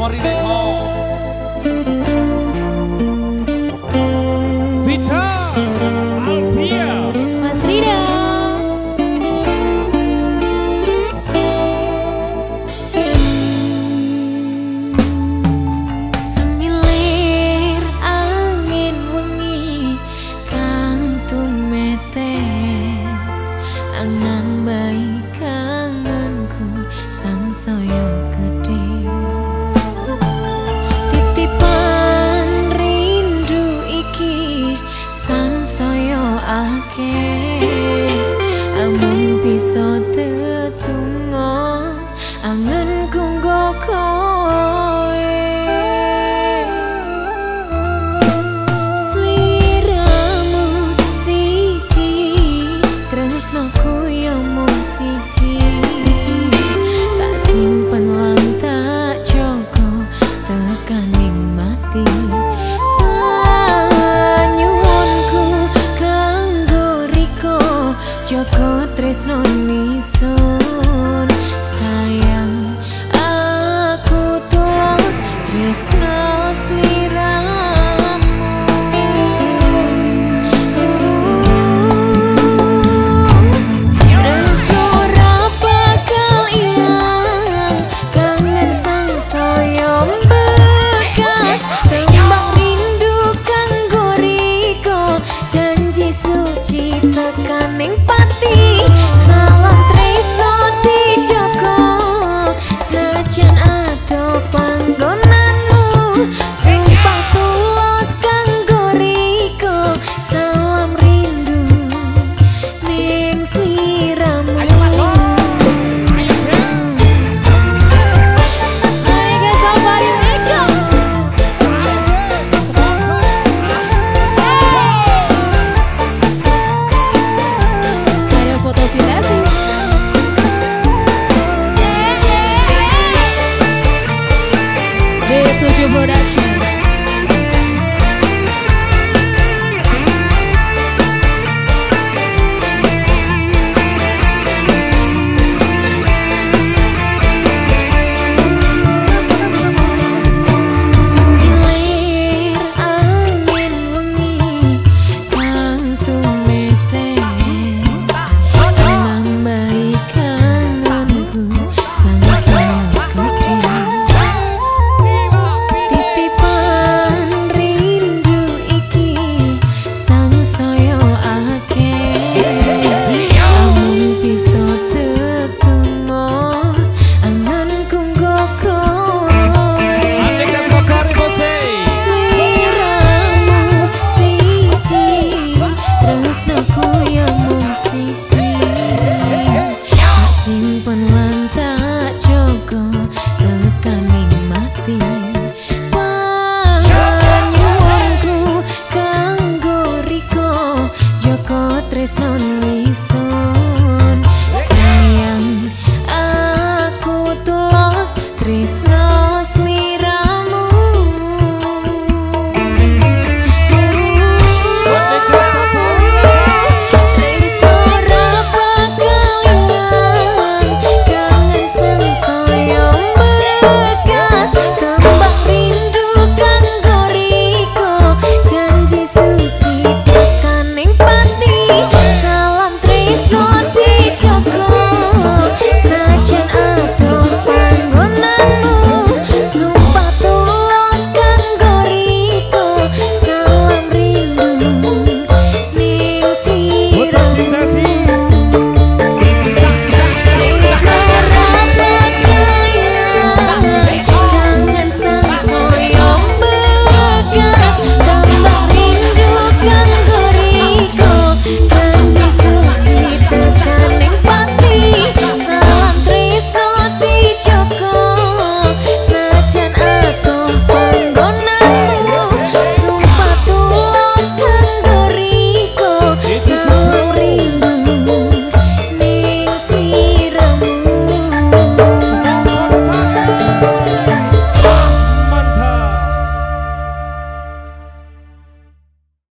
moriré con Amun bisa tetung Joko Tresno Nison tekan ning pan